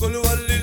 Kuluvalli